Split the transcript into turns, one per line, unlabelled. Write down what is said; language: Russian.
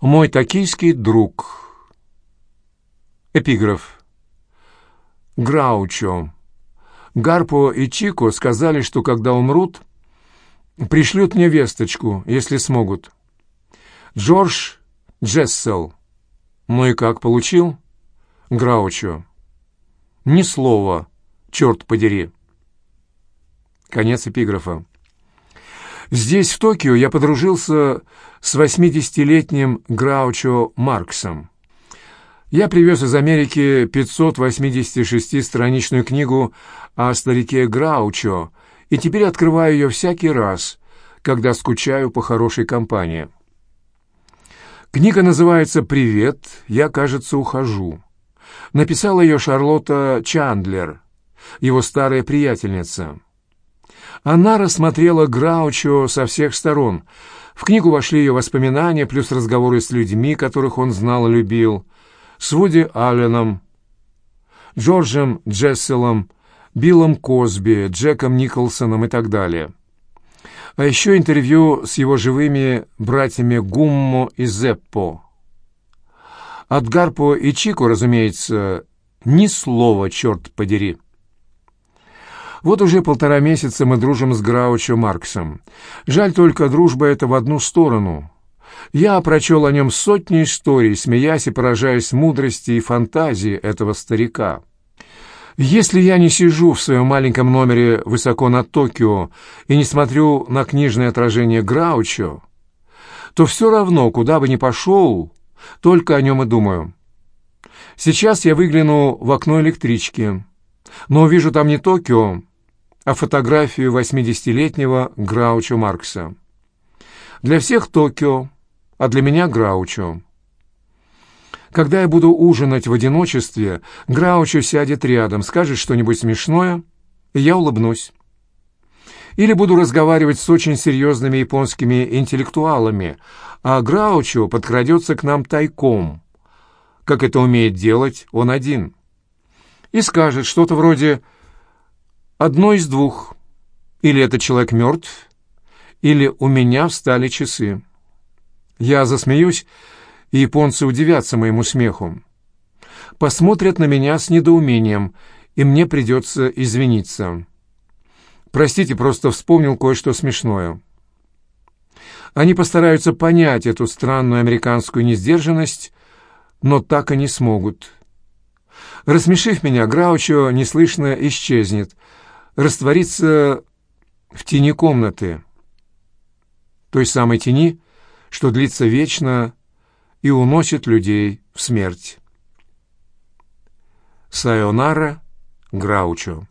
Мой токийский друг. Эпиграф. Граучо. Гарпо и Чико сказали, что когда умрут, пришлют мне весточку, если смогут. Джордж Джессел. Ну и как, получил? Граучо. Ни слова, черт подери. Конец эпиграфа. Здесь, в Токио, я подружился с 80-летним Граучо Марксом. Я привез из Америки 586-страничную книгу о старике Граучо, и теперь открываю ее всякий раз, когда скучаю по хорошей компании. Книга называется «Привет, я, кажется, ухожу». Написала ее Шарлотта Чандлер, его старая приятельница. Она рассмотрела Граучо со всех сторон. В книгу вошли ее воспоминания, плюс разговоры с людьми, которых он знал и любил, с Вуди Алленом, Джорджем Джесселом, Биллом Косби, Джеком Николсоном и так далее. А еще интервью с его живыми братьями Гуммо и Зеппо. От Гарпо и Чико, разумеется, ни слова, черт подери. Вот уже полтора месяца мы дружим с Граучо Марксом. Жаль только, дружба эта в одну сторону. Я прочел о нем сотни историй, смеясь и поражаясь мудрости и фантазии этого старика. Если я не сижу в своем маленьком номере высоко над Токио и не смотрю на книжное отражение Граучо, то все равно, куда бы ни пошел, только о нем и думаю. Сейчас я выгляну в окно электрички, но увижу там не Токио, а фотографию 80-летнего Граучо Маркса. Для всех Токио, а для меня Граучо. Когда я буду ужинать в одиночестве, Граучо сядет рядом, скажет что-нибудь смешное, и я улыбнусь. Или буду разговаривать с очень серьезными японскими интеллектуалами, а Граучо подкрадется к нам тайком, как это умеет делать он один, и скажет что-то вроде «одно из двух, или этот человек мертв, или у меня встали часы». Я засмеюсь, и японцы удивятся моему смеху. Посмотрят на меня с недоумением, и мне придется извиниться. Простите, просто вспомнил кое-что смешное. Они постараются понять эту странную американскую несдержанность, но так и не смогут. Рассмешив меня, Граучо неслышно исчезнет, растворится в тени комнаты, той самой тени, что длится вечно и уносит людей в смерть. Сайонара Граучо